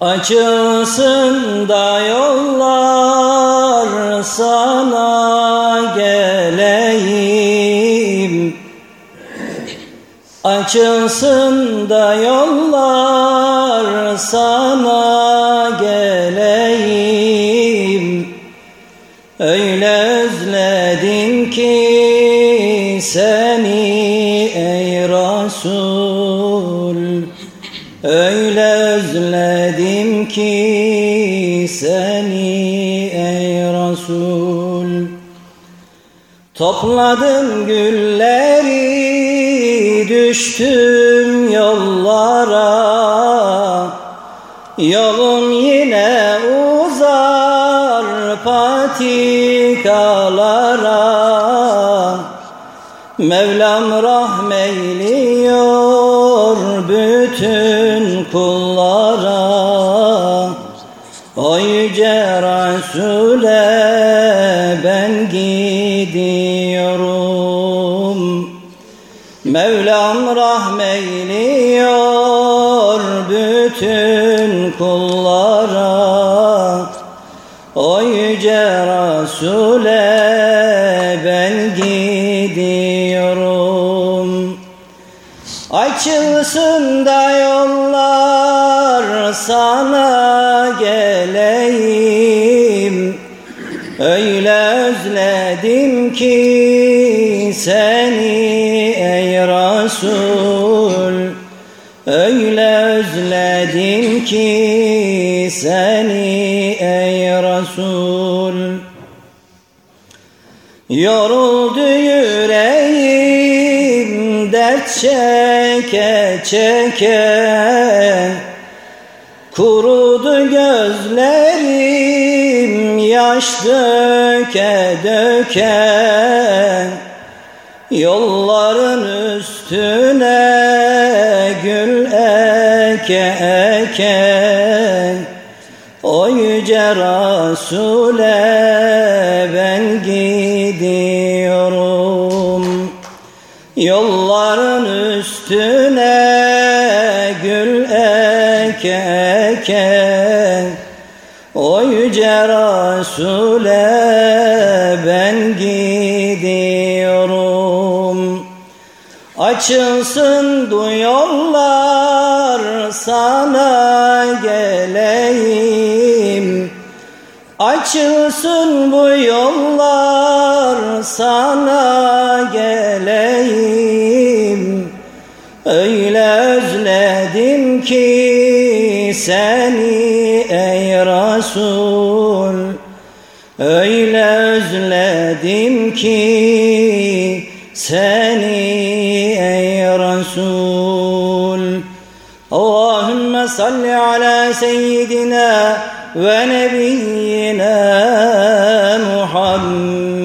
Açılsın da yollar sana geleyim. Açılsın da yollar sana geleyim. Öyle özledim ki seni ey Resul Öyle özledim ki seni ey Resul. Topladım gülleri düştüm yollara. Yolum yine uzar patikalara. Mevlam rahmeyliyor bütün kullara. O yüce Resul'e ben gidiyorum. Mevlam rahmeyliyor bütün kullara. O yüce Resul'e Açılsın da yollar sana geleyim. Öyle özledim ki seni ey Resul. Öyle özledim ki seni ey Resul. Yoruldu yüreğim dert çeke çeke Kurudu gözlerim yaş döke döke. Yolların üstüne gül eke eke. O yüce Resul'e ben gidiyorum Yolların üstüne gül eke eke O yüce Resul'e ben gidiyorum. Açılsın du yollar sana geleyim. Açılsın bu yollar sana geleyim Öyle özledim ki seni ey Resul. Öyle özledim ki seni ey Resul. Allahümme salli ala seyyidina ve nebiyyina Muhammed